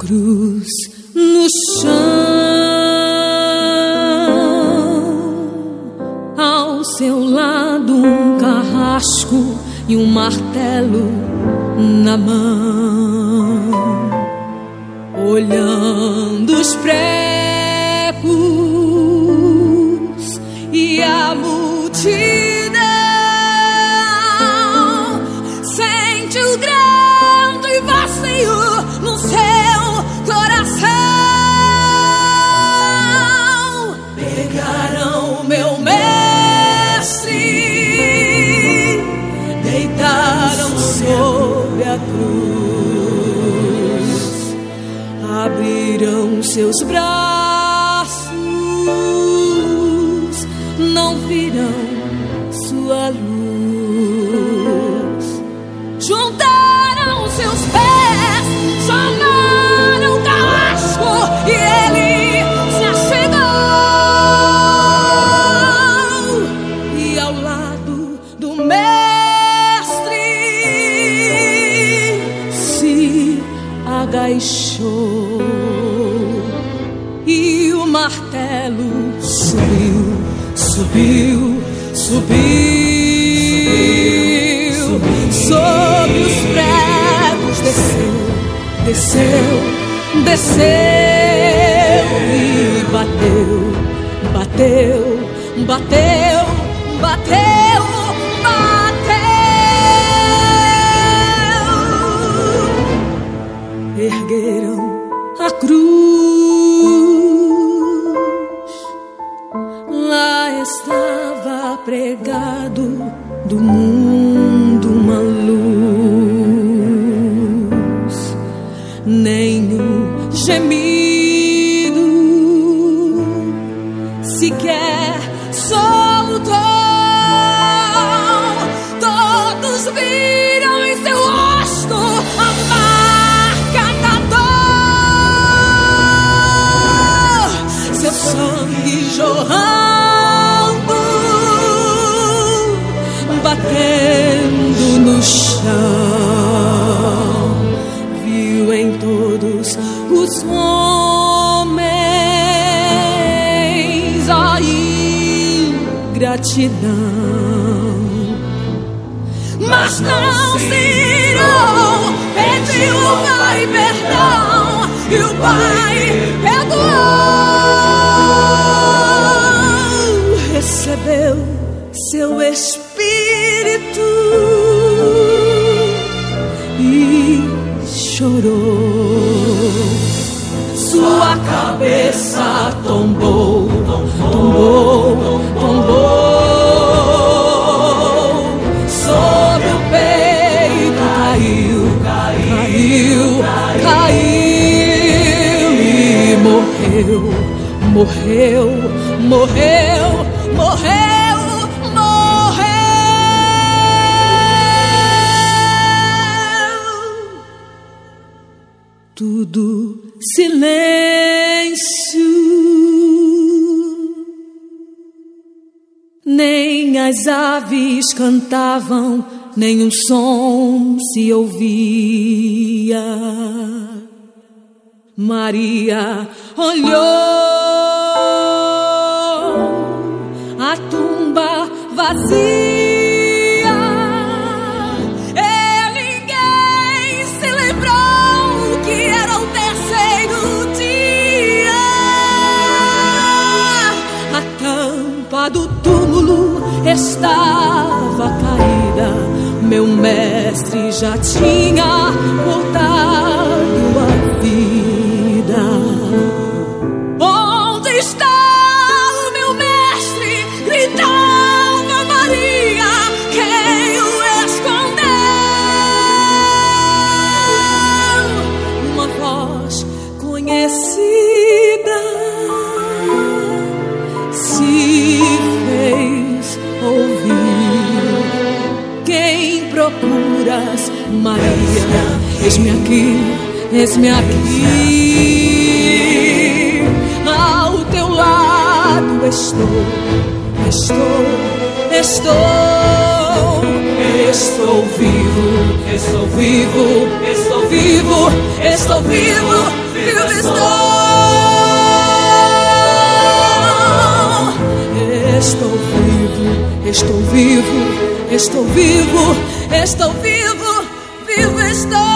cruz no chão, ao seu lado um carrasco e um martelo na mão, olhando os pregos seus braços martelo subiu, subiu, subiu, subiu, sob os pregos desceu, desceu, desceu e bateu, bateu, bateu. bateu. Do mundo uma luz, nenhum gemido sequer soltou. Todos viram em seu rosto a marca da dor, seu sangue jorrando. Todos os homens. A ingratidão, mas não se irou, pediu ao Pai perdão. E o Pai perdoou, recebeu seu espírito e chorou. Sua cabeça tombou, tombou, tombou. Sobre o peito caiu, caiu, caiu e morreu, morreu, morreu, morreu. Tudo silêncio. Nem as aves cantavam, nem um som se ouvia. Maria olhou a tumba vazia. Estava caída, meu mestre já tinha voltado loucuras. Maria, eis-me aqui, eis-me aqui. Ao teu lado estou, estou, estou. Estou vivo, estou vivo, estou vivo, estou vivo, vivo estou. Estou vivo, estou vivo estou vivo, estou vivo, vivo estou.